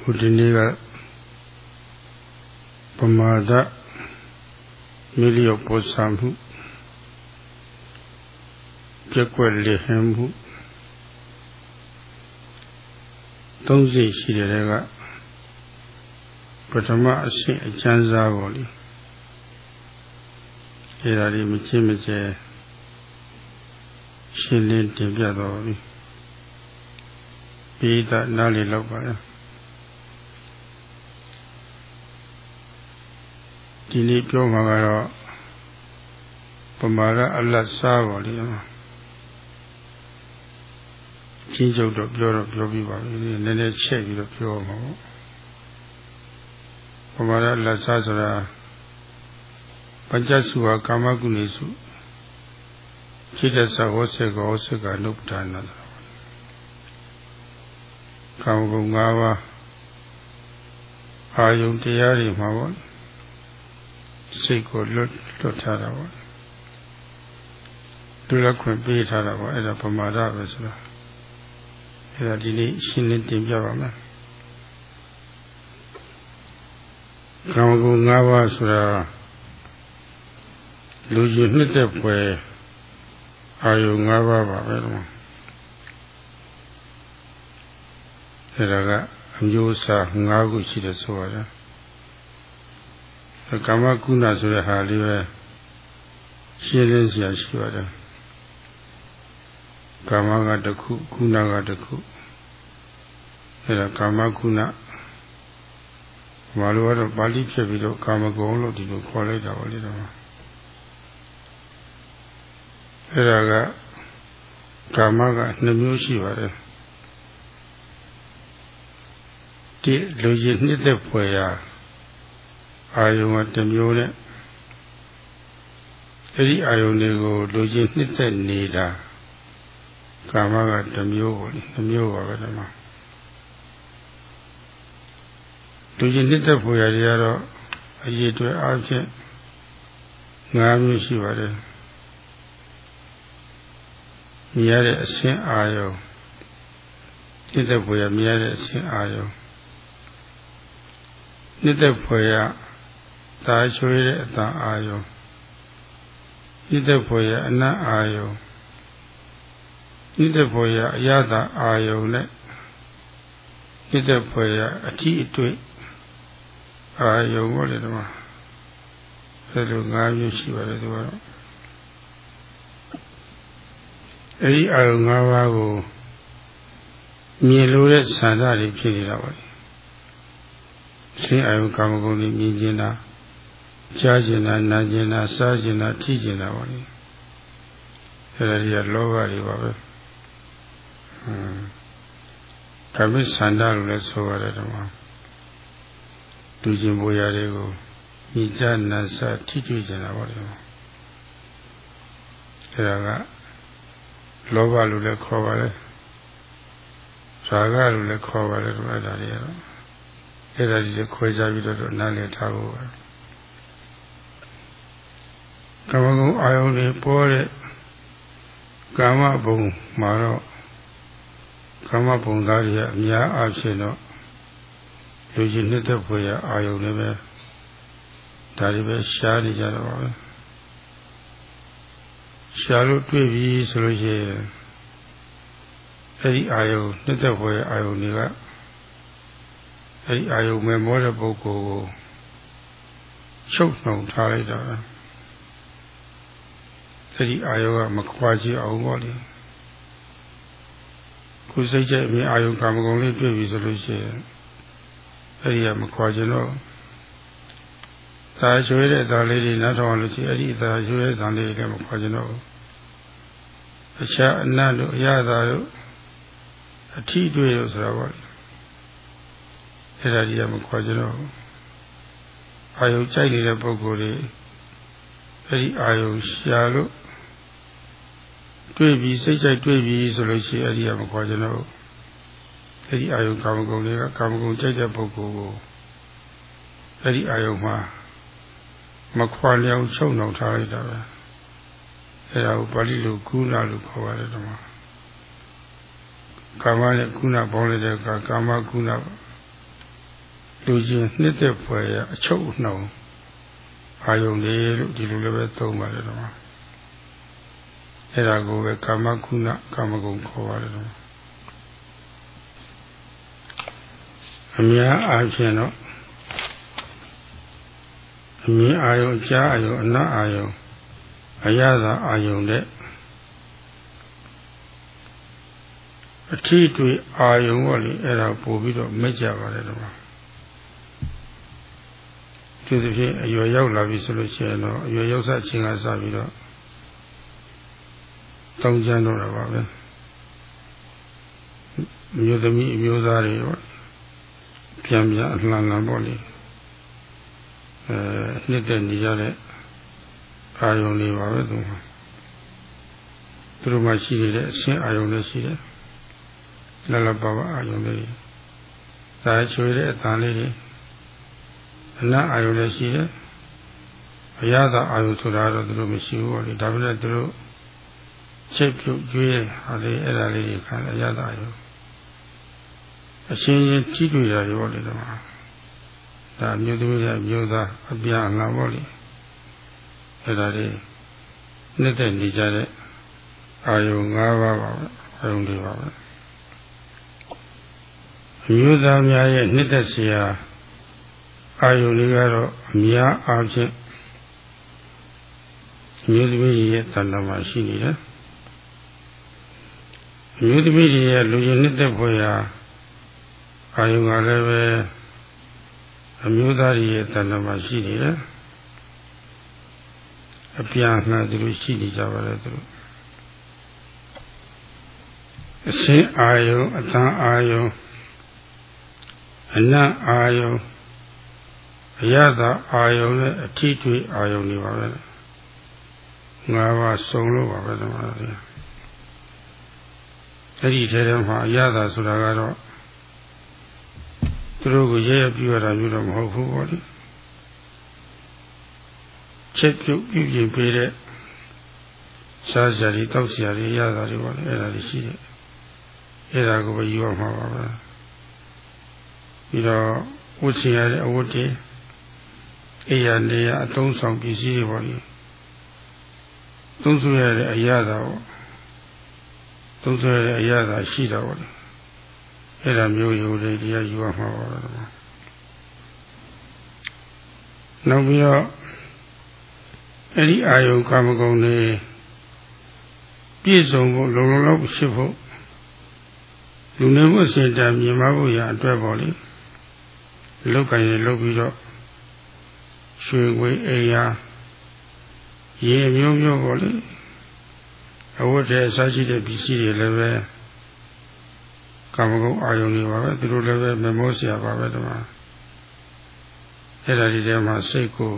ဟိုဒီနေ့ကပမာဒမိလျော့ပေါ်ဆံမှုပြက်ွက်လေဟင်မှုသုံးစိတ်ရှိတဲ့ကပထမအဆင့်အကျဉ်းစားပေါ်လေအဲဒါဒီမချင်းမကျဲရှင်းလင်းတင်ပြတော်ပြီပိဋကနားလေလောက်ပါလား ဒီနေ့ပြောမှာကတော့ပမာဒအလတ်စားပါလိမ့်မယ်ချင်းချုပ်တော့ပြောတော့ပြောပြီးပါပြီနည်းနည်းချက်ပြီးတော့ပြောမှာပေါ့ပမာဒအလတ်စားဆိုတာပัญจစုဟာကာမကုဏီစုခြေတသဟောစေကောစေကနုပ္ပဒါနာကာမဂုဏ်၅ပါးအာယုန်တရားတွေမှာပေါ့ စိတ်ကိုလွတ်လွတ်ထားတာပေါ့ဒုလခွင့်ပေးထားတာပေါ့အဲ့ဒါပမာဒပဲဆိုတာအဲ့ဒါဒီနေ့ရှင်းလင်းတင်ပြပါမယ်ကာမဂုဏ်၅ပါးဆိုတာလူကြီးနှစ်သက်ပွဲအာယု၅ပါးပါပဲတော့အဲ့ဒါကအမျိုးအစား၅ခုရှိတယ်ဆိုရတယ် ကာမကုဏဆိုတဲ့ဟာလေးပဲရှင်းလင်းစရာရှိပါတယ်ကာမကတစ်ခုကုဏကတစ်ခုအဲဒါကာမကုဏဘာလို့ကတော့ပါဠိဖြစ်ပြီးတော့ကာမဂုဏ်လို့ဒီလိုခေါ်လိုက်တာပါလေတော့အဲဒါကကာမက2မျိုးရှိပါတယ်ဒီလူကြီးနှစ်သက်ဖွယ်ရာ အာယုံကတစ်မျိုးနဲ့အဲ့ဒီအာယုံတွေကိုလူချင်းနှစ်သက်နေတာကာမကတစ်မျိုးပေါ့လေတစ်မျိုးပါပဲဒီမှာလူချင်းနှစ်သက်ဖွယ်ရတွေကတော့အရေးတွေအားဖြင့်၅မျိုးရှိပါတယ်မြင်ရတဲ့အရှင်းအာယုံနှစ်သက်ဖွယ်ရမြင်ရတဲ့အရှင်းအာယုံနှစ်သက်ဖွယ်ရ သာချွေးတဲ့အတန်အာယုံဣတ္တဖွယ်ရအနတ်အာယုံဣတ္တဖွယ်ရအယတာအာယုံနဲ့ဣတ္တဖွယ်ရအထီးအတွေ့အာယုံပေါ့လေဒီမှာအဲလို၅မျိုးရှိပါတယ်ဒီကတော့အဲဒီအာယုံ၅ပါးကိုမြင်လို့တဲ့ဆန္ဒတွေဖြစ်နေတာပါလေရှင်းအာယုံကာမဂုဏ်တွေမြင်ကျင်တာ ကြားကျင်တာနာကျင်တာစားကျင်တာထိကျင်တာပါလေအဲ့ဒါကြီးကလောဘတွေပါပဲဟွန်းကာမိသန္တာလို့လည်းဆိုရတယ်ဓမ္မလူကျင်ပေါ်ရာတွေကိုညီကြနာစားထိတွေ့ကျင်တာပါလေအဲ့ဒါကလောဘလို့လည်းခေါ်ပါလေရာဂလို့လည်းခေါ်ပါလေအဲ့ဒါတွေကတော့အဲ့ဒါကြီးခွဲခြားပြီးတော့နားလည်ထားဖို့ပါ ကမ္မဂုဏ်အာယုန်တွေပေါ်တဲ့ကာမဘုံမှာတော့ကာမဘုံသားတွေအများအားဖြင့်တော့လူကြီးနှစ်သက်ဖွယ်ရအာယုန်တွေပဲဒါတွေပဲရှားနေကြတော့ပါပဲရှားလို့တွေ့ပြီဆိုလို့ရှိရင်အဲ့ဒီအာယုန်နှစ်သက်ဖွယ်အာယုန်တွေကအဲ့ဒီအာယုန်မဲ့မောတဲ့ပုဂ္ဂိုလ်ကိုချုပ်နှောင်ထားလိုက်တာပဲ အဲ့ဒီအာယောကမခွာကြည့်အောင်ပေါ့လေခုစိတ်ကြိုက်အမြင်အာယုကာမဂုဏ်လေးတွေ့ပြီဆိုလို့ရှိရင်အဲ့ဒီကမခွာကြတော့သာရွှေတဲ့သားလေးတွေနောက်ထောင်လို့ရှိရင်အဲ့ဒီသာရွှေတဲ့သားလေးတွေမခွာကြတော့အခြားအနတ်တို့အရသာတို့အထီးတွေ့လို့ဆိုတာပေါ့အဲ့ဒါကြီးကမခွာကြတော့အာယုကြိုက်နေတဲ့ပုဂ္ဂိုလ်တွေအဲ့ဒီအာယုရှာလို့ တွေ့ပြီးစိတ်ကြိုက်တွေ့ပြီးဆိုလို့ရှိရင်အဲ့ဒီကမခေါ်ကြတော့အဲ့ဒီအာယုကာမဂုဏ်တွေကကာမဂုဏ်ကြိုက်တဲ့ပုဂ္ဂိုလ်ကိုအဲ့ဒီအာယုမှာမခွာလျောက်ချုပ်နှောင်ထားလိုက်တာပဲအဲ့ဒါကိုပါဠိလိုကုဏလို့ခေါ်ပါတယ်ဓမ္မကာမနဲ့ကုဏပေါင်းလိုက်တဲ့အခါကာမကုဏလူချင်းနှစ်သက်ဖွယ်ရအချုပ်နှောင်အာယုန်လေးလို့ဒီလိုလည်းပဲသုံးပါတယ်တော့ အဲ့ဒါကိုပဲကာမကုဏကာမဂုဏ်ခေါ်ပါတယ်တော့အများအားဖြင့်တော့အမြင်အာယုံအကြားအာယုံအနတ်အာယုံအရသာအာယုံနဲ့အထီးတွေအာယုံပေါ့လေအဲ့ဒါပို့ပြီးတော့မကြပါလေတော့သူသဖြင့်အရွယ်ရောက်လာပြီဆိုလို့ရှိရင်တော့အရွယ်ရောက်စခြင်းကစပြီးတော့ တောင်းကြမ်းတော့တာပါပဲမျိုးသမီးအမျိုးသားတွေပေါ့ပြန်ပြန်အလှန်လှန်ပေါ့လေအဲနှစ်သက်နေကြတဲ့အာယုံတွေပါပဲသူကသူတို့မှရှိနေတဲ့အဆင်းအာယုံတွေရှိတယ်လလပပအာယုံတွေဒါချွေတဲ့အတန်လေးတွေအနတ်အာယုလည်းရှိတယ်အရသာအာယုဆိုတာတော့သူတို့မရှိဘူးပေါ့လေဒါပေမဲ့သူတို့ စိတ်ပြုတ်ကျွေးဟာလေအဲ့ဒါလေးခံရရတာရောအချင်းချင်းကြည့်တွေ့ရရောလေဒီမှာဒါမျိုးသမီးရမျိုးသားအပြာငါပေါ့လေအဲ့ဒါလေးနှစ်သက်နေကြတဲ့အာယုံ၅ပါးပါပဲအာယုံတွေပါပဲအမျိုးသားများရဲ့နှစ်သက်စရာအာယုံတွေကတော့အများအားဖြင့်မျိုးသမီးရဲ့တဏ္ဍာမှာရှိနေတယ် မျိုးသမီးရဲ့လူရင်းနှစ်သက်ဖွယ်ရာအာယုကလည်းပဲအမျိုးသားရဲ့တဏ္ဍာမှာရှိနေတယ်အပြန်လှန်သူတို့ရှိနေကြပါလေသူတို့အစင်းအာယုအတန်အာယုအနတ်အာယုအရသာအာယုံနဲ့အထီးတွေအာယုံတွေပါပဲငါးပါးစုံလို့ပါပဲဓမ္မတော် အဲ့ဒီထဲထဲမှာအရသာဆိုတာကတော့သူတို့ကိုရရပြရတာမျိုးတော့မဟုတ်ဘူးပေါ့လေချက်ပြုတ်ပြုပြင်ပေးတဲ့စားစရာတွေတောက်စရာတွေရတာတွေပေါ့လေအဲ့ဒါတွေရှိတယ်အဲ့ဒါကိုပဲယူရမှာပါပဲပြီးတော့ဝတ်ဆင်ရတဲ့အဝတ်တွေအိယာနေရအသုံးဆောင်ပစ္စည်းတွေပေါ့လေသုံးဆွရတဲ့အရာသာပေါ့ သုံးဆွရတဲ့အရာသာရှိတာပေါ့လေအဲ့ဒါမျိုးယူတွေတရားယူရမှာပါတော့နောက်ပြီးတော့အဲ့ဒီအာယုကာမဂုဏ်တွေပြည့်စုံဖို့လုံလုံလောက်ဖြစ်ဖို့လူနေမှုစင်တာမြင်မဖို့ရအတွက်ပေါ့လေလောက်ကရင်လုပ်ပြီးတော့ရွှေငွေအိယာရေမျိုးမျိုးပေါ့လေ အဝတ်တဲ့အစားရှိတဲ့ပစ္စည်းတွေလည်းပဲကာမဂုဏ်အာယုန်တွေပါပဲသူတို့လည်းပဲမမောစရာပါပဲဒီမှာအဲ့ဒါဒီထဲမှာစိတ်ကို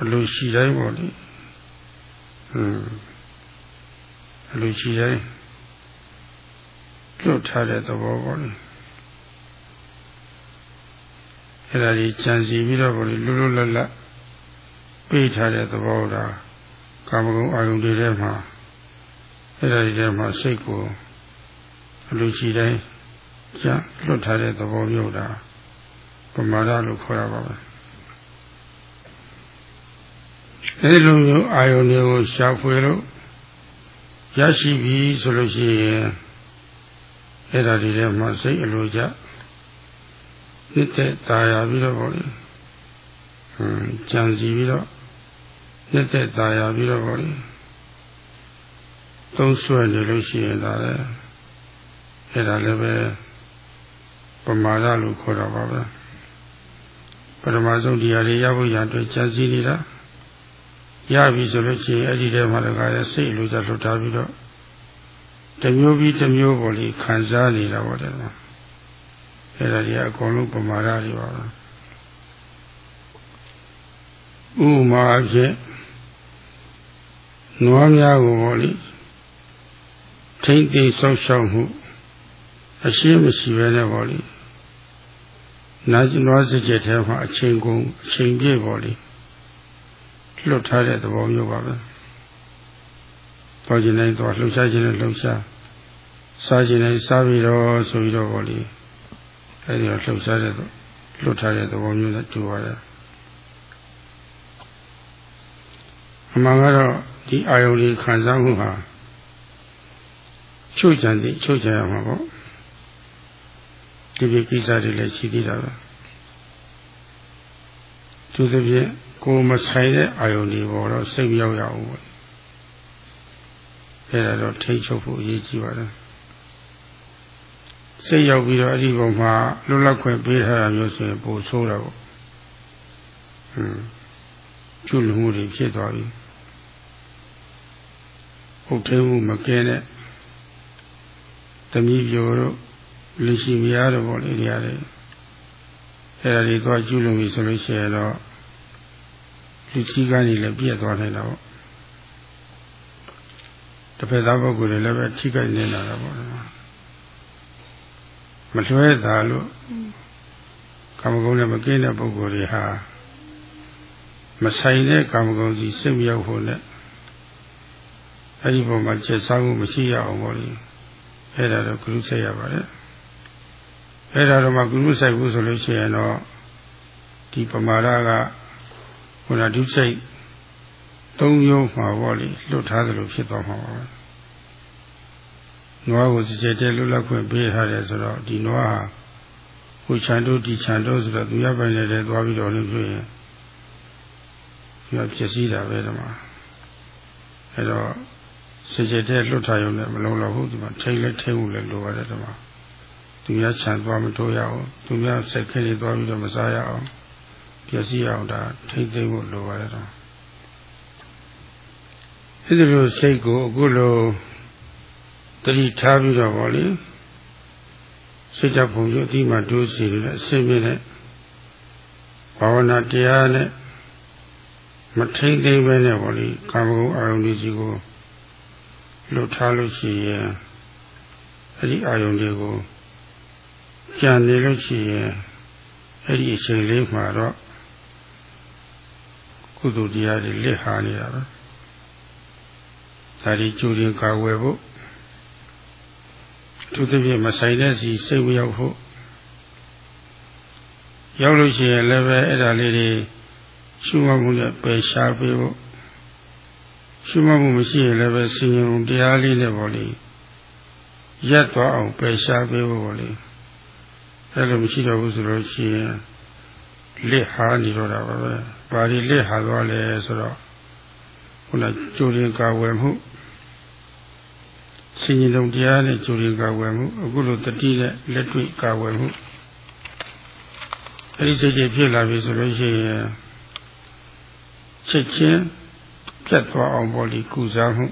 အလိုရှိတိုင်းပေါ့လေဟွန်းအလိုရှိတိုင်းလွတ်ထားတဲ့သဘောပေါ့လေအဲ့ဒါကြီးကြံစီပြီးတော့ဘုရားလွတ်လွတ်လပ်လပ်ပြေးထားတဲ့သဘောတာ ကာမဂုဏ်အာယုန်တွေထဲမှာအဲ့ဒါကြီးထဲမှာစိတ်ကိုအလိုရှိတိုင်းကြလွတ်ထားတဲ့သဘောမျိုးတာပမာဒလို့ခေါ်ရပါမယ်အဲဒီလိုမျိုးအာယုန်တွေကိုရှာဖွေလို့ရရှိပြီဆိုလို့ရှိရင်အဲ့ဒါဒီထဲမှာစိတ်အလိုကြနှစ်သက်ตายရပြီးတော့ပေါ့လေဟွန်းကြံစီပြီးတော့ နှစ်သက်ตายရပြီးတော့ပေါ့လေသုံးဆွဲနေလို့ရှိရင်ဒါလည်းအဲ့ဒါလည်းပဲပမာဒလို့ခေါ်တာပါပဲပထမဆုံးတရားတွေရဖို့ရအတွက်ကြံစီနေတာရပြီဆိုလို့ရှိရင်အဲ့ဒီထဲမှာလည်းခါရစိတ်လိုချလှုပ်ထားပြီးတော့တမျိုးပြီးတမျိုးပေါ်လေခံစားနေတာပေါ့တဲ့အဲ့ဒါကြီးအကုန်လုံးပမာဒတွေပါပဲဥမာဖြင့် နွားများကိုပေါ့လေထိမ့်သိမ်းဆောက်ရှောက်မှုအရှင်းမရှိပဲနဲ့ပေါ့လေနာကျနွားစကြက်ထဲမှာအချိန်ကုန်အချိန်ပြည့်ပေါ့လေလွတ်ထားတဲ့သဘောမျိုးပါပဲပေါ်ကျင်တိုင်းတော့လှုပ်ရှားခြင်းနဲ့လှုပ်ရှားစားခြင်းနဲ့စားပြီးတော့ဆိုပြီးတော့ပေါ့လေအဲဒီတော့လှုပ်ရှားတဲ့လွတ်ထားတဲ့သဘောမျိုးနဲ့တူပါတယ် အမှန်ကတော့ဒီအာယုန်ကြီးခံစားမှုဟာချုပ်ကြံသည်ချုပ်ကြံရမှာပေါ့ဒီပြကိစ္စတွေလည်းရှိသေးတာပဲသူသဖြင့်ကိုမဆိုင်တဲ့အာယုန်တွေပေါ်တော့စိတ်ရောက်ရအောင်ပေါ့အဲ့ဒါတော့ထိတ်ချုပ်ဖို့အရေးကြီးပါတယ်စိတ်ရောက်ပြီးတော့အဲ့ဒီပုံမှာလွတ်လပ်ခွင့်ပေးထားတာမျိုးဆိုရင်ပိုဆိုးတာပေါ့ဟွန်းကျွလူမှုတွေဖြစ်သွားပြီ ဟုတ်သေးမှုမကင်းတဲ့တမီးပြိုတို့လူရှိမရတော့ပေါ့လေဒီရတယ်အဲ့ဒါတွေတော့ကျွလူပြီဆိုလို့ရှိရင်တော့လူကြီးကနေလည်းပြည့်သွားနိုင်တာပေါ့တစ်ဖက်သားပုဂ္ဂိုလ်တွေလည်းပဲထိခိုက်နေတာပေါ့မလွှဲတာလို့ကာမဂုဏ်နဲ့မကင်းတဲ့ပုဂ္ဂိုလ်တွေဟာမဆိုင်တဲ့ကာမဂုဏ်စီစိတ်မြောက်ဖို့နဲ့ အဲ့ဒီပုံမှာကျက်စားမှုမရှိရအောင်ပေါ့လေအဲ့ဒါတော့ကုသဆက်ရပါတယ်အဲ့ဒါတော့မှကုသဆိုင်ဘူးဆိုလို့ရှိရင်တော့ဒီပမာဒကခုနဒုစိတ်သုံးရုံမှာပေါ့လေလွတ်ထားသလိုဖြစ်သွားမှာပါပဲနွားကိုစကြဲတဲလွတ်လပ်ခွင့်ပေးထားတယ်ဆိုတော့ဒီနွားဟာဟိုခြံတို့ဒီခြံတို့ဆိုတော့သူရပိုင်နေတဲ့သွားပြီးတော့လည်းဖြစ်ရင်ဒီကဖြစ်စည်းတာပဲဒီမှာအဲတော့ စကြဲတဲလွတ်ထားရုံနဲ့မလုံးတော့ဘူးဒီမှာထိတ်လဲထိတ်မှုလဲလိုပါတယ်ဒီမှာသူများခြံသွားမထိုးရအောင်သူများစက်ခဲတွေသွားပြီးတော့မစားရအောင်ပျက်စီးအောင်ဒါထိတ်သိမ်းဖို့လိုပါတယ်တော့အဲဒီလိုစိတ်ကိုအခုလိုတတိထားပြီးတော့ဗောလေစိတ်ဓာတ်ပုံရုပ်အတိမှဒုစီတွေနဲ့အစင်းမြင့်တဲ့ဘာဝနာတရားနဲ့မထိမ့်သိမ့်ပဲနဲ့ဗောလေကာမဂုဏ်အာယုန်ကြီးကို လှုပ်ထားလို့ရှိရင်အဲ့ဒီအာယုန်တွေကိုကြံနေလို့ရှိရင်အဲ့ဒီအချိန်လေးမှာတော့ကုသိုလ်တရားတွေလက်ဟာနေတာပဲဒါဒီကျူရင်ကာဝယ်ဖို့သူသဖြင့်မဆိုင်တဲ့စီစိတ်မရောက်ဖို့ရောက်လို့ရှိရင်လည်းပဲအဲ့ဒါလေးတွေရှုမှတ်မှုနဲ့ပယ်ရှားပေးဖို့ ရှုမှတ်မှုမရှိရင်လည်းပဲစင်ရုံတရားလေးနဲ့ပေါ့လေရက်သွားအောင်ပယ်ရှားပေးဖို့ပေါ့လေအဲ့လိုမရှိတော့ဘူးဆိုလို့ရှိရင်လက်ဟာနေတော့တာပါပဲဘာဒီလက်ဟာသွားလဲဆိုတော့ခုနကြိုရင်ကာဝယ်မှုဆင်ញင်လုံးတရားနဲ့ကြိုရင်ကာဝယ်မှုအခုလိုတတိနဲ့လက်တွေ့ကာဝယ်မှုအဲဒီစိတ်ကြီးဖြစ်လာပြီဆိုလို့ရှိရင်ချက်ချင်း ပြတ်သွားအောင်ပေါ့လေကုစားမှု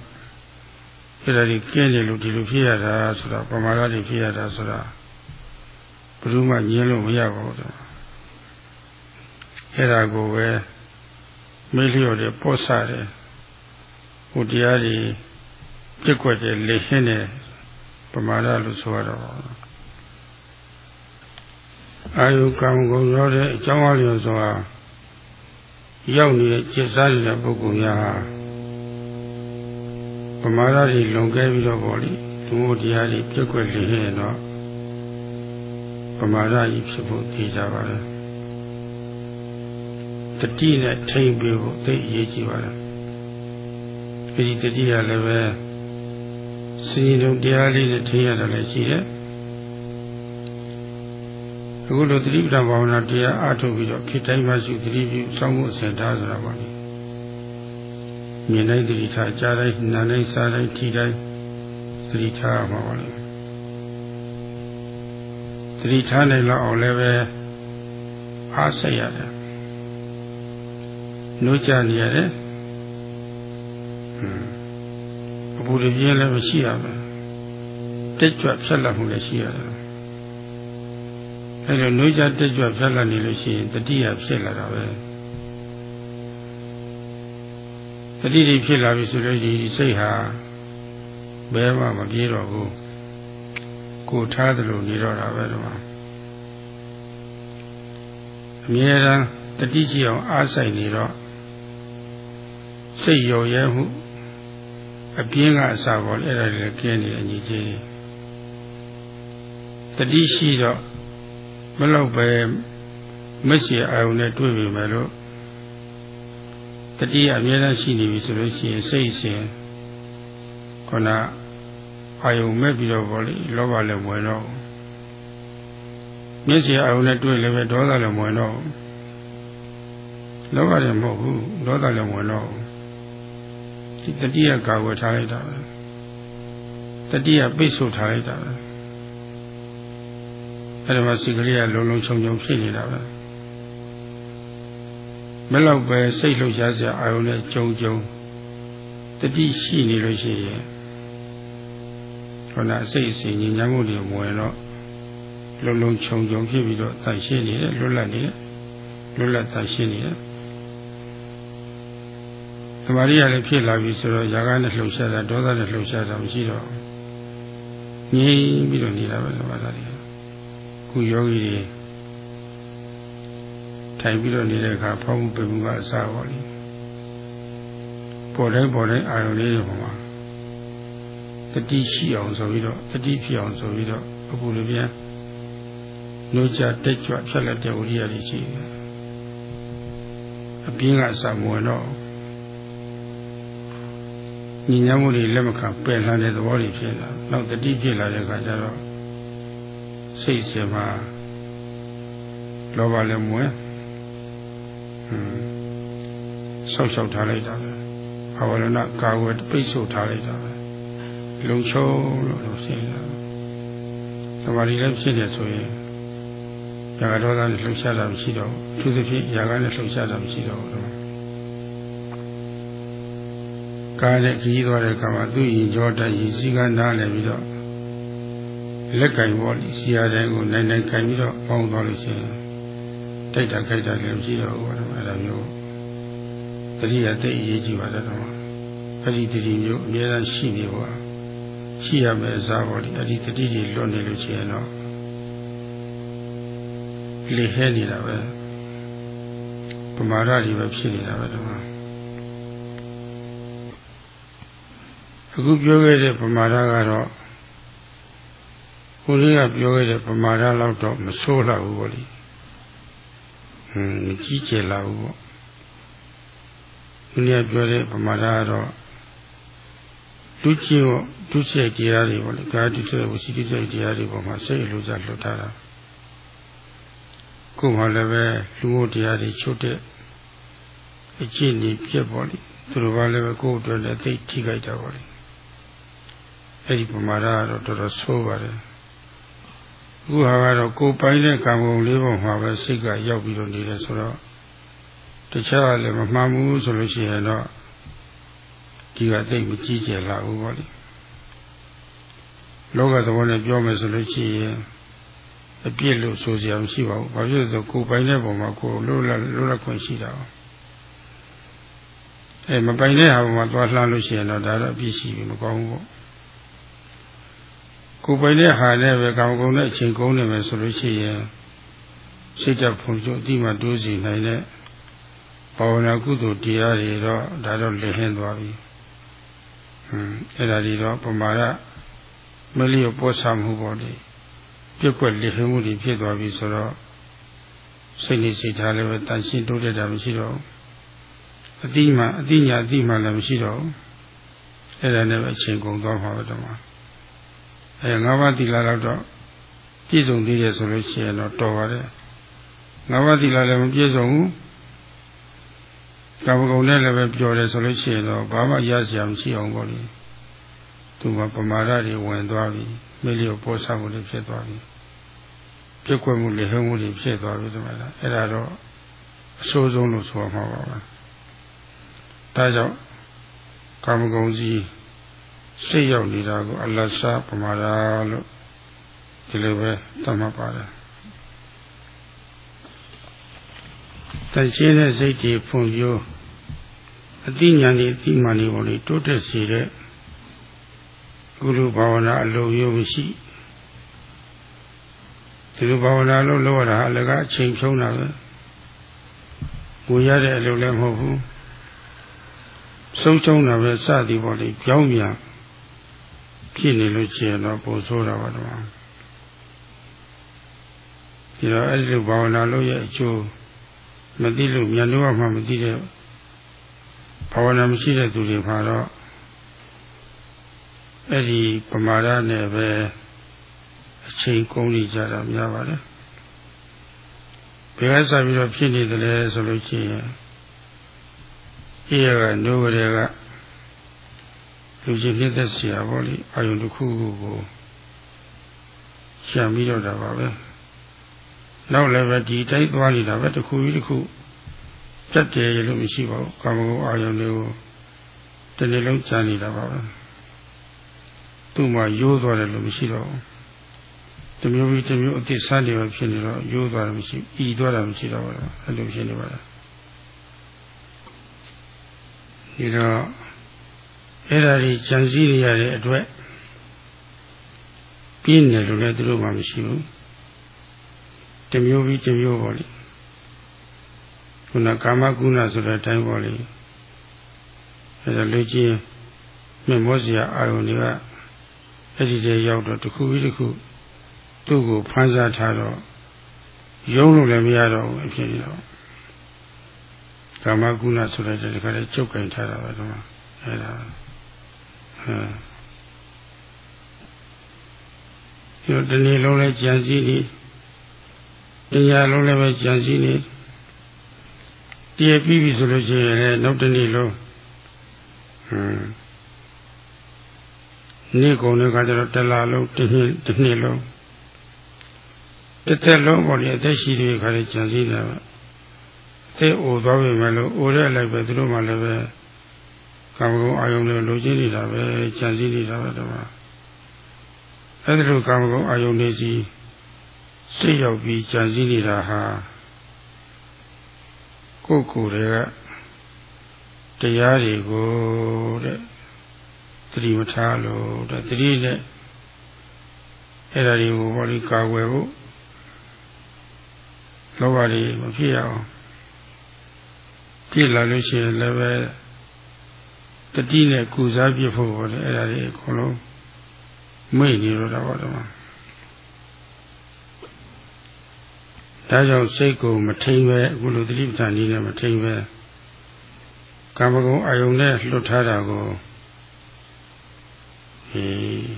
အဲ့ဒါကြီးကင်းတယ်လို့ဒီလိုဖြစ်ရတာဆိုတာပမာဒတွေဖြစ်ရတာဆိုတာဘယ်သူမှညင်းလို့မရပါဘူးတော့အဲ့ဒါကိုပဲမေးလျော်တယ်ပော့ဆတယ်ဟိုတရားကြီးပြက်ွက်တဲ့လေရှင်းတဲ့ပမာဒလို့ဆိုရတော့အာယုကံကုန်ရောတဲ့အကြောင်းအလျော်ဆိုတာ ရောက်နေတဲ့จิตစားနေတဲ့ပုဂ္ဂိုလ်များဟာပမာဒတွေလွန်ကဲပြီးတော့ဗောလေသူတို့တရားတွေပြက်ွက်လေရင်တော့ပမာဒကြီးဖြစ်ဖို့သိကြပါလေတတိနဲ့ထိမ့်ပြီးဖို့သိအရေးကြီးပါတယ်ဒီတတိကလည်းပဲစီရင်တရားလေးနဲ့ထိရတာလည်းရှိတယ် အခုလိုသတိပဋ္ဌာန်ဘာဝနာတရားအားထုတ်ပြီးတော့ဖြစ်တိုင်းမှရှိသတိပြုစောင့်မှုအစဉ်ထားဆိုတာပါလေမြင်တိုင်းသတိထားကြားတိုင်းနားတိုင်းစားတိုင်းထိတိုင်းသတိထားမှာပါလေသတိထားနိုင်လောက်အောင်လည်းပဲအားဆက်ရတယ်နှိုးကြနေရတယ်အပူတွေပြင်းလည်းမရှိရဘူးတက်ကြွဖြတ်လက်မှုလည်းရှိရတယ် အဲလိုနှိုးကြတက်ကြွဖြတ်လက်နေလို့ရှိရင်တတိယဖြစ်လာတာပဲတတိတွေဖြစ်လာပြီဆိုတော့ဒီစိတ်ဟာဘယ်မှမပြေတော့ဘူးကိုထားသလိုနေတော့တာပဲတော့အမြဲတမ်းတတိရှိအောင်အားဆိုင်နေတော့စိတ်ရောရဲမှုအပြင်းကအစာပေါ်အဲ့ဒါလည်းကျင်းနေအညီကြီးတတိရှိတော့ မလောက်ပဲမက်ဆီအာယုန်နဲ့တွေ့ပြီမယ်လို့တတိယအမြဲတမ်းရှိနေပြီဆိုလို့ရှိရင်စိတ်ရှင်ခန္ဓာအာယုံမဲ့ပြီးတော့ဗောလေလောဘလည်းဝင်တော့မျက်စိအာယုံနဲ့တွေ့လည်းပဲဒေါသလည်းဝင်တော့လောဘလည်းမဟုတ်ဘူးဒေါသလည်းဝင်တော့ဒီတတိယကာဝယ်ထားလိုက်တာပဲတတိယပိတ်ဆို့ထားလိုက်တာပဲ အဲ့ဒါမှစိတ်ကလေးကလုံလုံချုံချုံဖြစ်နေတာပဲမလောက်ပဲစိတ်လှုပ်ရှားစရာအာယုံနဲ့ကြုံကြုံတတိရှိနေလို့ရှိရင်ခန္ဓာစိတ်စီညဉ့်ညမ်းမှုတွေဝင်တော့လုံလုံခြုံခြုံဖြစ်ပြီးတော့တန်ရှင်းနေတယ်လွတ်လပ်နေတယ်လွတ်လပ်တန်ရှင်းနေတယ်သမာဓိရလည်းဖြစ်လာပြီဆိုတော့ຢာကနဲ့လှုပ်ရှားတာဒေါသနဲ့လှုပ်ရှားတာမရှိတော့ငြိမ်ပြီးတော့နေတာပဲသမာဓိတွေ ခုယောဂီတွေထိုင်ပြီးတော့နေတဲ့အခါဖောင်းမှုပြမှုကအစားပါလိပေါ်တိုင်းပေါ်တိုင်းအာရုံလေးတွေပေါ်မှာတတိရှိအောင်ဆိုပြီးတော့တတိဖြစ်အောင်ဆိုပြီးတော့အခုလိုပြန်နှိုးကြတက်ကြွဖြတ်လက်တဲ့ဝိရိယတွေရှိတယ်အပြင်းကစမဝင်တော့ညီညာမှုတွေလက်မခံပယ်လှတဲ့သဘောတွေဖြစ်လာနောက်တတိဖြစ်လာတဲ့အခါကျတော့ စိတ်စေမှာလောဘလည်းမဝင်ဟွန်းဆောက်ရှောက်ထားလိုက်တာပဲဘာဝရဏကာဝယ်ပိတ်ဆို့ထားလိုက်တာပဲလုံချုံလို့လို့ရှင်းတာသမာဓိလည်းဖြစ်နေဆိုရင်ຢာကဒေါသနဲ့လှုပ်ရှားတာမရှိတော့သူသဖြင့်ຢာကနဲ့လှုပ်ရှားတာမရှိတော့ဘူးကားနဲ့ခီးသွားတဲ့အခါမှာသူ့ရင်ကြောတက်ရင်စီကနားလည်းပြီးတော့ လက်ကင်ပေါ်စီရတဲ့ကိုနိုင်နိုင်ကင်ပြီးတော့ပေါင်းသွားလို့ရှိရင်တိုက်တာခိုက်တာလည်းမရှိတော့ဘူးအဲ့ဒါမျိုးတတိယသိအရေးကြီးပါတယ်တော့အဲ့ဒီတတိမျိုးအများအားရှိနေပါရှိရမယ်အစားပေါ်ဒီအဲ့ဒီတတိကြီးလွတ်နေလို့ရှိရင်တော့လေဟဲနေတာပဲပမာဒတွေပဲဖြစ်နေတာပဲဒီမှာအခုပြောခဲ့တဲ့ပမာဒကတော့ ကိုလေးကပြောခဲ့တဲ့ပမာဒလောက်တော့မဆိုးလောက်ဘူးပေါ့လေဟွန်းမကြီးကျယ်လောက်ဘူးပေါ့ကိုလေးကပြောတဲ့ပမာဒကတော့လူကြီးရောဒုစရိုက်တရားတွေပေါ့လေကာတုစရိုက်ဝစီတုစရိုက်တရားတွေပေါ်မှာစိတ်အလိုစားလွတ်ထားတာကိုယ်မှလည်းပဲလူမှုတရားတွေချုပ်တဲ့အကျင့်တွေပြက်ပေါ့လေသူတို့ကလည်းပဲကိုယ်အတွက်လည်းသိထိခိုက်တာပေါ့လေအဲ့ဒီပမာဒကတော့တော်တော်ဆိုးပါတယ်အ ခုဟာကတော့ကိုယ်ပိုင်တဲ့ကံကုန်လေးပေါ်မှာပဲစိတ်ကရောက်ပြီးတော့နေတယ်ဆိုတော့တခြားလည်းမမှန်ဘူးဆိုလို့ရှိရင်တော့ဒီကသိမကြည့်ကြလာဘူးပေါ့လေလောကသဘောနဲ့ပြောမယ်ဆိုလို့ရှိရင်အပြစ်လို့ဆိုစရာမရှိပါဘူးဘာဖြစ်လို့ဆိုကိုယ်ပိုင်တဲ့ပုံမှာကိုယ်လွတ်လပ်လွတ်လပ်ခွင့်ရှိတာအဲမပိုင်တဲ့ဟာပုံမှာသွားလှမ်းလို့ရှိရင်တော့ဒါတော့အပြစ်ရှိပြီမကောင်းဘူးပေါ့ ကိုယ်ပိုင်တဲ့ဟာနဲ့ပဲကောင်းကုန်တဲ့အချိန်ကုန်နေမယ်ဆိုလို့ရှိရင်စိတ်ဓာတ်ဖွံ့ဖြိုးအတိမတိုးစီနိုင်တဲ့ဘာဝနာကုသိုလ်တရားတွေတော့ဒါတော့လည်ဟင်းသွားပြီဟွန်းအဲ့ဒါဒီတော့ပမာဒမလျော့ပေါ်ဆာမှုပေါ်လေပြက်ကွက်လေဟင်းမှုတွေဖြစ်သွားပြီဆိုတော့စိတ်နဲ့စိတ်ထားလည်းပဲတန်ရှင်းတိုးတက်တာမရှိတော့ဘူးအတိမှအတိညာအတိမှလည်းမရှိတော့ဘူးအဲ့ဒါနဲ့ပဲအချိန်ကုန်သွားမှာပဲတော့ အဲငါးပါးသီလတော့ပြည့်စုံသေးတယ်ဆိုလို့ရှိရင်တော့တော်ပါတယ်ငါးပါးသီလလည်းမပြည့်စုံဘူးကာမဂုဏ်နဲ့လည်းပဲပြောတယ်ဆိုလို့ရှိရင်တော့ဘာမှရစရာမရှိအောင်ပေါ့လေသူကပမာဒတွေဝင်သွားပြီမိလျော့ပေါ်ဆမှုတွေဖြစ်သွားပြီပြက်ကွက်မှုလေဟမှုတွေဖြစ်သွားပြီဒီမှာလားအဲ့ဒါတော့အဆိုးဆုံးလို့ဆိုမှာပါပဲဒါကြောင့်ကာမဂုဏ်ကြီး စိတ်ရောက်နေတာကိုအလတ်စားပမာဒလို့ဒီလိုပဲသတ်မှတ်ပါတယ်တရှိတဲ့စိတ်တွေဖွံ့ဖြိုးအတိညာဏ်အတိမာဏ်ကိုလေတိုးတက်စေတဲ့ကုလဘာဝနာအလုံးရိုးမရှိဒီလိုဘာဝနာလို့လုပ်ရတာအလကအချိန်ဖြုံးတာပဲကိုရတဲ့အလုပ်လည်းမဟုတ်ဘူးဆုံးချုံတာပဲစသည်ပေါ့လေကြောင်းမြန် ဖြစ်နေလို့ရှိရင်တော့ပိုဆိုးတာပါတော့ဒီတော့အဲ့ဒီလိုဘာဝနာလို့ရဲ့အကျိုးမသိလို့မြန်လို့မှမသိတဲ့ဘာဝနာမရှိတဲ့သူတွေမှာတော့အဲ့ဒီပမာဒနဲ့ပဲအချိန်ကုန်နေကြတာများပါတယ်ဘယ်ကစပြီးတော့ဖြစ်နေတယ်လဲဆိုလို့ရှိရင်အေးရကနိုးကြတဲ့က လူကြီးပြည့်သက်เสียပေါ့လေအာယုန်တစ်ခုခုကိုရှာပြီးတော့တာပါပဲနောက်လည်းပဲဒီတိုင်းသွားနေတာပဲတစ်ခုပြီးတစ်ခုပြတ်တယ်ရလို့မရှိပါဘူးကာမဂုဏ်အာယုန်တွေကိုတနေ့လုံးကြာနေတာပါပဲသူ့မှာရိုးသွားတယ်လို့မရှိတော့ဘူးတမျိုးပြီးတမျိုးအသစ်စားနေပဲဖြစ်နေတော့ရိုးသွားတယ်မရှိဤသွားတာမရှိတော့ဘူးအဲ့လိုဖြစ်နေပါလားဒီတော့ အဲ့ဒါကြီးကြံစည်ရတဲ့အတွက်ပြင်းတယ်လို့လည်းသူတို့မှမရှိဘူးတမျိုးပြီးတမျိုးပေါ့လေခုနကာမကုဏဆိုတဲ့အတိုင်းပေါ့လေအဲ့ဒါလူကြီးမြတ်မောစရာအာယုန်တွေကအဲ့ဒီတည်းရောက်တော့တစ်ခုပြီးတစ်ခုသူ့ကိုဖန်ဆာထားတော့ယုံလို့လည်းမရတော့ဘူးအဖြစ်နေတော့ကာမကုဏဆိုတဲ့တခါတည်းကျုပ်ကင်ထားတာပဲတော့အဲ့ဒါ ဟမ်ဒီတနေ့လုံးလဲကြံစည်နေတရားလုံးလည်းပဲကြံစည်နေတည်ပြီးပြီဆိုလို့ရှိရင်လည်းနောက်တနေ့လုံးဟမ်နေ့ကုန်တဲ့ခါကျတော့တလားလုံးတစ်နှစ်တစ်နှစ်လုံးတစ်သက်လုံးပေါ်လေအသက်ရှိတဲ့ခါလေးကြံစည်တယ်အသက်အိုသွားပြီမဲ့လို့အိုတဲ့လိုက်ပဲသူတို့မှလည်းပဲ ကာမဂုဏ်အာယုန်တွေလိုချင်နေတာပဲကြံစည်နေတာပဲတော့အဲ့ဒါလိုကာမဂုဏ်အာယုန်တွေစီစိတ်ရောက်ပြီးကြံစည်နေတာဟာကိုယ်ကိုယ်တွေကတရားတွေကိုတဲ့သတိမထားလို့တဲ့သတိနဲ့အဲ့ဒါတွေကိုဘောလိကာကွယ်ဖို့လောဘတွေမဖြစ်ရအောင်ဖြစ်လာလို့ရှိရင်လည်းပဲ တတိနဲ့ကုစားပြဖို့ပေါ့လေအဲ့ဒါတွေအကုန်လုံးမိတ်နေတော့တာပေါ့တော့ဒါကြောင့်စိတ်ကိုမထိန်ပဲအခုလိုတတိပဋ္ဌာန်ကြီးနဲ့မထိန်ပဲကာမဂုဏ်အာယုန်နဲ့လွတ်ထားတာကိုဟေး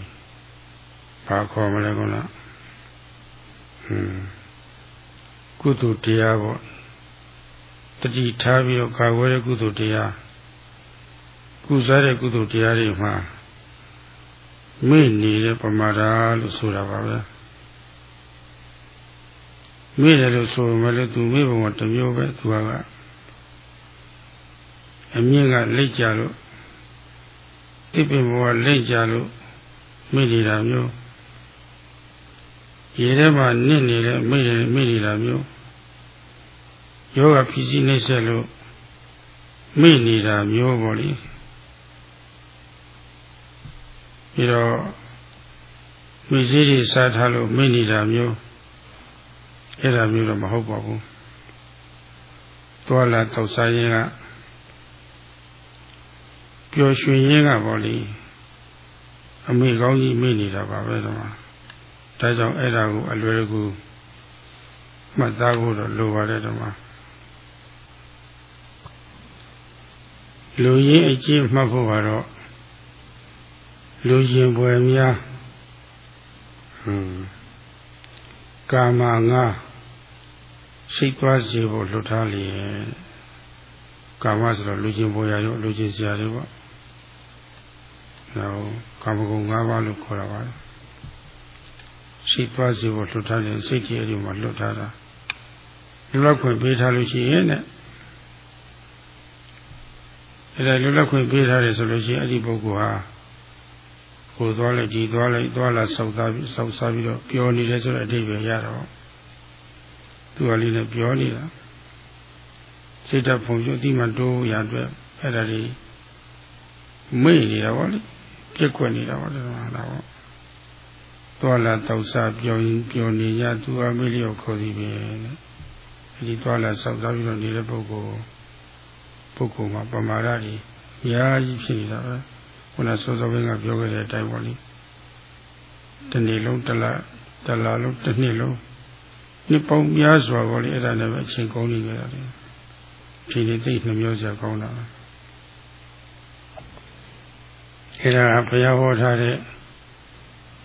ဘာခေါ်မလဲကောလားဟွန်းကုသိုလ်တရားပေါ့တတိထားပြီးတော့ကာဝဲတဲ့ကုသိုလ်တရား ကုစားတဲ့ကုသိုလ်တရားတွေမှာမိနေတဲ့ပမာဒလို့ဆိုတာပါပဲမိတယ်လို့ဆိုမှလည်းသူမိဘုံကတစ်မျိုးပဲသူကအမြင့်ကလက်ကြလို့တိပိဘဝလက်ကြလို့မိနေတာမျိုးရေထဲမှာနစ်နေတယ်မိနေမိနေတာမျိုးယောဂဖြစ်စီနေဆက်လို့မိနေတာမျိုးပေါ့လေ ပြီးတော့မိစည်းတွေစားထားလို့မိနေတာမျိုးအဲ့ဒါမျိုးတော့မဟုတ်ပါဘူးသွားလာတောက်စားရင်ကပျော်ရွှင်ရင်းကပေါ့လေအမေကောင်းကြီးမိနေတာပါပဲတော့ဒါကြောင့်အဲ့ဒါကိုအလွယ်တကူမှတ်သားဖို့တော့လိုပါတယ်တော့လူရင်းအကျင့်မှတ်ဖို့ကတော့ လူရင်ပွဲများဟွန်းကာမငါစိတ်သွားစေဖို့လွတ်ထားလျင်ကာမဆိုတော့လူချင်းပွဲရရောလူချင်းစရာတွေပေါ့နောက်ကာမဂုဏ်၅ပါးလို့ခေါ်တာပါစိတ်သွားစေဖို့လွတ်ထားတယ်စိတ်ကြီးအဒီမှာလွတ်ထားတာလူလောက်ခွင့်ပေးထားလို့ရှိရင်တဲ့အဲ့ဒါလူလောက်ခွင့်ပေးထားတယ်ဆိုလို့ရှိရင်အဲ့ဒီပုဂ္ဂိုလ်ဟာ ကိုသွားလိုက်ဒီသွားလိုက်သွားလာဆောက်သားပြီးဆောက်စားပြီးတော့ပျော်နေတယ်ဆိုတဲ့အဓိပ္ပာယ်ရတော့သူကလေးနဲ့ပျော်နေတာစိတ်ဓာတ်ဖုံကျတိမှတိုးရအတွက်အဲ့ဒါကြီးမိတ်နေတာပေါ့လေပြက်ကွက်နေတာပေါ့ဒါတော့သွားလာတောက်စားပျော်ရင်ပျော်နေရသူအမေလျော်ခေါ်စီပဲအဲဒီသွားလာဆောက်စားပြီးတော့နေတဲ့ပုဂ္ဂိုလ်ပုဂ္ဂိုလ်မှာပမာဒကြီးအများကြီးဖြစ်နေတာပဲ ခုနစောစောကပြောခဲ့တဲ့အတိုင်းပေါ့လေတနေ့လုံးတလတလလုံးတစ်နှစ်လုံးနှစ်ပေါင်းများစွာပေါ့လေအဲ့ဒါလည်းပဲအချိန်ကုန်နေကြတာလေဒီနေ့သိနှမျိုးစရာကောင်းတာအဲ့ဒါဘုရားဟောထားတဲ့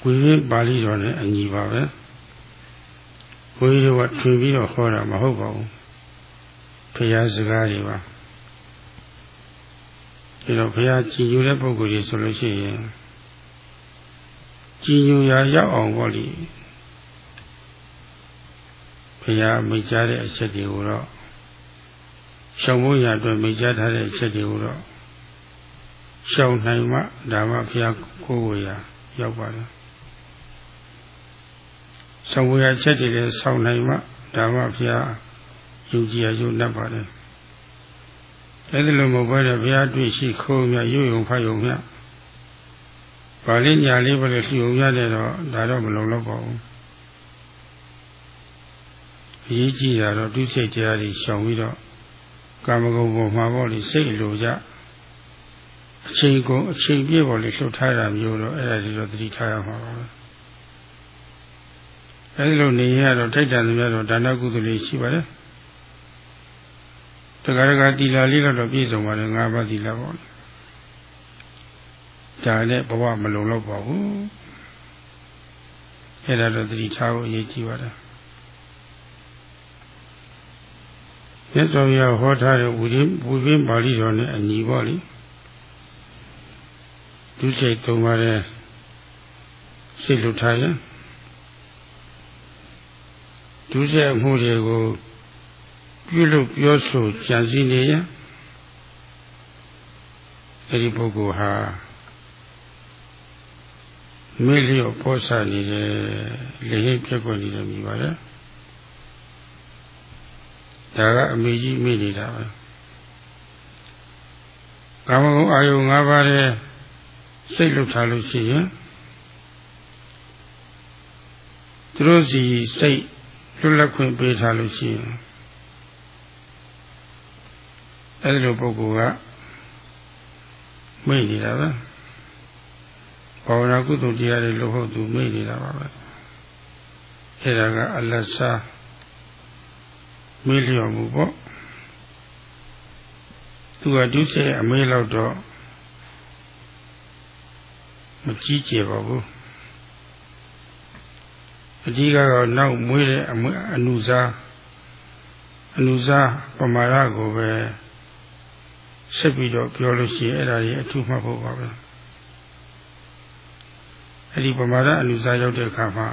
ဝိဝိပါဠိတော်နဲ့အညီပါပဲဘုန်းကြီးတို့ကထွင်ပြီးတော့ဟောတာမဟုတ်ပါဘူးဘုရားစကားတွေပါ ဒီတော့ဘုရားကြည်ညိုတဲ့ပုဂ္ဂိုလ်ကြီးဆိုလို့ရှိရင်ကြည်ညိုရာရောက်အောင်ပေါ့လေဘုရားမိတ်ကြားတဲ့အချက်တွေကိုတော့ရှောင်ဖို့ရအတွက်မိတ်ကြားထားတဲ့အချက်တွေကိုတော့ရှောင်နိုင်မှဒါမှဘုရားကိုယ်ကိုရာရောက်ပါတယ်ရှောင်ဖို့ရချက်တွေလည်းရှောင်နိုင်မှဒါမှဘုရားယုံကြည်ရယုံတတ်ပါတယ် အဲဒီလိုမဟုတ်ဘဲဘုရားတွေ့ရှိခိုးမြရွယုံဖတ်ယုံမြပါဠိညာလေးပဲလှူုံရတဲ့တော့ဒါတော့မလုံလောက်ပါဘူးအရေးကြီးတာတော့ဒုစိတ်တရားတွေရှောင်ပြီးတော့ကာမဂုဏ်ပေါ်မှာပေါ့လေစိတ်လိုကြအချိန်ကုန်အချိန်ပြည့်ပေါ်လေလှုပ်ထားတာမျိုးတော့အဲ့ဒါဒီတော့သတိထားရမှာပါပဲအဲဒီလိုနေရတော့ထိုက်တန်သမျှတော့ဒါနကုသိုလ်လေးရှိပါတယ် တခါတခါတီလာလေးတော့ပြည့်စုံပါတယ်၅ပါးတီလာပေါ့ဒါနဲ့ဘဝမလုံလောက်ပါဘူးအဲ့ဒါတော့သတိထားဖို့အရေးကြီးပါတယ်မြတ်စွာဘုရားဟောထားတဲ့ဝိရင်းဝိပင်းပါဠိတော်နဲ့အညီပေါ့လေဒုစိတ်သုံးပါးတဲ့စိတ်လွတ်ထားရင်ဒုစိတ်မှုတွေကို ပြုလုပ်ပြောဆိုကြံစည်နေရင်အဲ့ဒီပုဂ္ဂိုလ်ဟာမေ့လျော့ပေါ်ဆနေတယ်လေဟိပြက်ကွက်နေတယ်မြည်ပါတယ်ဒါကအမေကြီးမိနေတာပဲကာမဂုဏ်အာယု၅ပါးတဲ့စိတ်လှုပ်ထားလို့ရှိရင်သူတို့စီစိတ်လွတ်လပ်ခွင့်ပေးထားလို့ရှိရင် အဲဒီလိုပုဂ္ဂိုလ်ကမိနေတာပဲဘာဝနာကုသိုလ်တရားတွေလို့ဟုတ်သူမိနေတာပါပဲအဲဒါကအလတ်စားမေးလျော်မှုပေါ့သူကဒုစရအမေးလောက်တော့မကြီးကျယ်ပါဘူးအကြီးကတော့နောက်မွေးတဲ့အအနုစားအနုစားပမာရကိုပဲ ဆက်ပြီးတော့ပြောလို့ရှိရင်အဲ့ဒါကြီးအထူးမှတ်ဖို့ပါပဲအဲ့ဒီပမာရအနုစားရောက်တဲ့အခါမှာ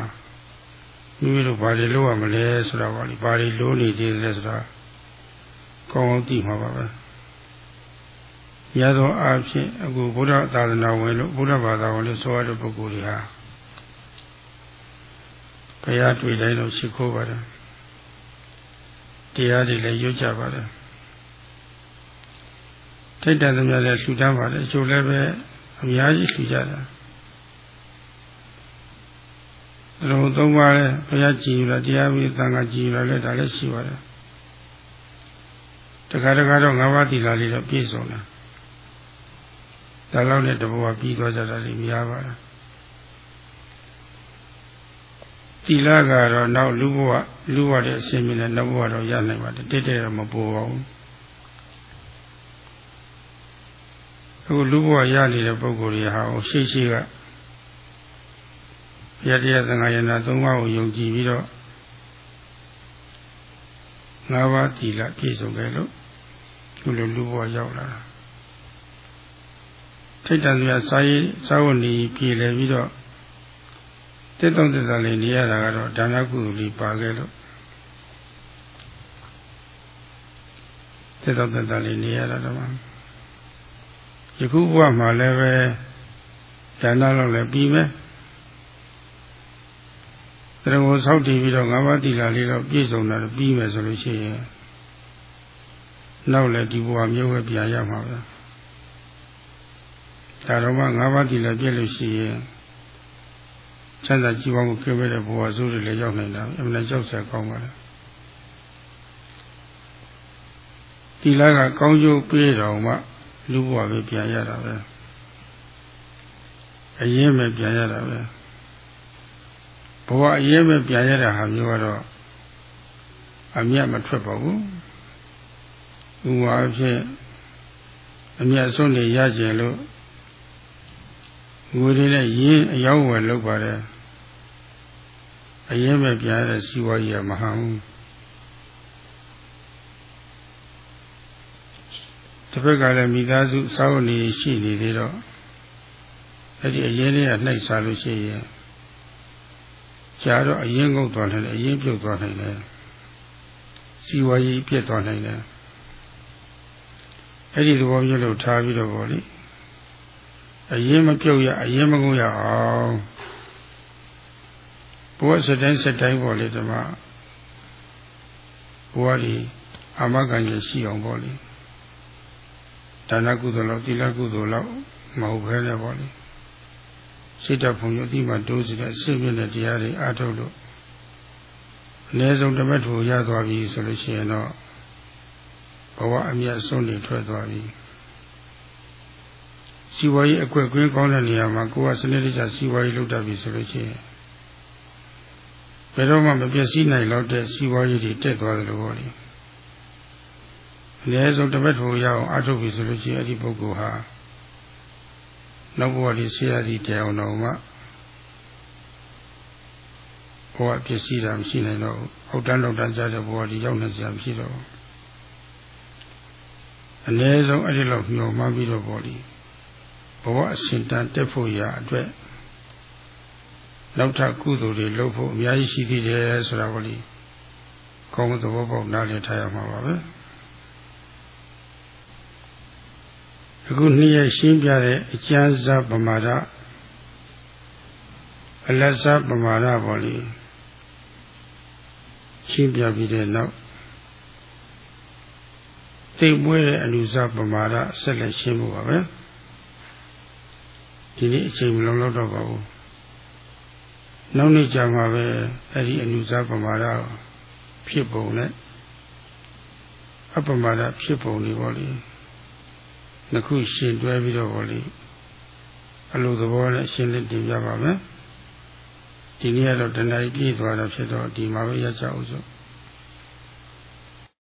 မိမိတို့ဘာတွေလုပ်ရမလဲဆိုတာပါလေဘာတွေလိုနေသေးလဲဆိုတာကောင်းကောင်းသိမှာပါပဲရသောအားဖြင့်အခုဘုရားသာသနာဝင်လို့ဘုရားဘာသာဝင်လို့ဆိုရတဲ့ပုဂ္ဂိုလ်တွေဟာဘုရားတွေ့တိုင်းတော့ရှိခိုးပါတယ်တရားတွေလည်းရွတ်ကြပါတယ် ထိတ်တန်သမျှလည်းလှူဒန်းပါတယ်ကျိုးလည်းပဲအများကြီးလှူကြတာလုံးသုံးပါးလဲဘုရားကြည်ယူလာတရားပြီးသံဃာကြည်ယူလာလဲဒါလည်းရှိပါတယ်တခါတခါတော့ငါးပါးသီလလေးတော့ပြည့်စုံတယ်ဒါလောက်နဲ့တဘဝပြီးသွားကြတာလေးများပါတယ်သီလကတော့နောက်လူဘဝလူဘဝတဲ့အရှင်မြင့်တဲ့နဘဝတော့ရနိုင်ပါတယ်တိတ်တဲ့တော့မပူပါဘူး အခုလူဘဝရနေတဲ့ပုဂ္ဂိုလ်တွေဟာရှိရှိကရတရားသံဃာယနာ၃ပါးကိုယုံကြည်ပြီးတော့၅ပါးသီလပြည့်စုံခဲ့လို့ဒီလိုလူဘဝရောက်လာတာထိတ်တန်စရာစာရေးစာဝတ်နေပြည်လည်ပြီးတော့တက်တော့တက်တာလေးနေရတာကတော့ဒါနကုသိုလ်လေးပါခဲ့လို့တက်တော့တက်တာလေးနေရတာတော့ ယခုဘဝမှာလည်းပဲဒါနလောက်လည်းပြီးမယ်တရကိုဆောက်တည်ပြီးတော့ငါးပါးတိလာလေးတော့ပြည့်စုံတာပြီးမယ်ဆိုလို့ရှိရင်နောက်လည်းဒီဘဝမျိုးပဲပြန်ရမှာပဲဒါတော့မှငါးပါးတိလာပြည့်လို့ရှိရင်ချမ်းသာကြည်ဝါမှုကျင်းမဲ့တဲ့ဘဝဆိုးတွေလည်းရောက်နိုင်တာအမှန်ကြောက်စရာကောင်းပါလားတိလာကကောင်းကျိုးပေးတော်မှ လူဘဝပဲပြန်ရတာပဲအရင်ပဲပြန်ရတာပဲဘဝအရေးပဲပြန်ရတဲ့ဟာမျိုးကတော့အမြတ်မထွက်ပါဘူးဥပမာအဖြစ်အမြတ်ဆုံးနေရကျင်လို့ငွေတွေနဲ့ရင်းအယောင်းဝယ်လုပ်ပါတယ်အရင်ပဲပြရတဲ့စီဝါကြီးကမဟန်ဘူး တစ်ဖက်ကလည်းမိသားစုစောင့်နေရှိနေသေးတော့အဲ့ဒီအရင်လေးကနှိုက်စားလို့ရှိရင်ကြာတော့အရင်ငုတ်သွားနိုင်တယ်အရင်ပြုတ်သွားနိုင်တယ်စီဝါကြီးပြတ်သွားနိုင်တယ်အဲ့ဒီသဘောမျိုးလို့ထားပြီးတော့ဗောလေအရင်မပြုတ်ရအရင်မငုတ်ရအောင်ဘဝစတိုင်းစတိုင်းဗောလေဓမ္မဘဝဒီအာမခံရရှိအောင်ဗောလေ ဒါနကုသိုလ်လောက်သီလကုသိုလ်လောက်မဟုတ်ဘဲနဲ့ဗောလေစိတ်တဖုံရတိမှတိုးစီတဲ့အစိမြင့်တဲ့တရားတွေအားထုတ်လို့အနည်းဆုံးတမက်ထူရသွားပြီဆိုလို့ရှိရင်တော့ဘဝအမြတ်ဆုံးနေထွက်သွားပြီစီဝါရေးအကွက်ကွင်းကောင်းတဲ့နေရာမှာကိုယ်ကစနစ်တကျစီဝါရေးလုပ်တတ်ပြီဆိုလို့ရှိရင်ဘယ်တော့မှမပြည့်စည်နိုင်တော့တဲ့စီဝါရေးတွေတက်သွားတယ်လို့ဟောတယ် အနည်းဆုံးတမက်ထူရအောင်အားထုတ်ပြီဆိုလို့ရှိရင်အဲ့ဒီပုဂ္ဂိုလ်ဟာနောက်ဘဝဒီဆရာကြီးတရားတော်မှာဘဝပစ္စည်းတာမရှိနိုင်တော့အောက်တန်းလောက်တန်းကြတဲ့ဘဝဒီရောက်နေကြမရှိတော့အနည်းဆုံးအဲ့ဒီလောက်ညှော်မှန်းပြီးတော့ပေါ့လေဘဝအစဉ်တန်တက်ဖို့ရအတွက်နောက်ထပ်ကုသိုလ်တွေလုပ်ဖို့အများကြီးရှိသေးတယ်ဆိုတာပေါ့လေကောင်းသဘောပေါက်နားလည်ထားရမှာပါပဲ အခုနှစ်ရက်ရှင်းပြတဲ့အကျဉ်းစားပမာဒအလတ်စားပမာဒပေါ့လေရှင်းပြပြီးတဲ့နောက်သိမွေးတဲ့အလူစားပမာဒဆက်လက်ရှင်းဖို့ပါပဲဒီနေ့အချိန်မလုံးတော့ပါဘူးနောက်နေ့ကြာမှာပဲအဲ့ဒီအလူစားပမာဒဖြစ်ပုံနဲ့အပမာဒဖြစ်ပုံတွေပေါ့လေ နှစ်ခုရှင်တွဲပြီးတော့ပေါ့လေအလိုသဘောနဲ့ရှင်းလင်းတင်ပြပါမယ်ဒီနေ့ကတော့တဏှာကြီးပြည့်သွားတာဖြစ်တော့ဒီမှာပဲရကြအောင်စို့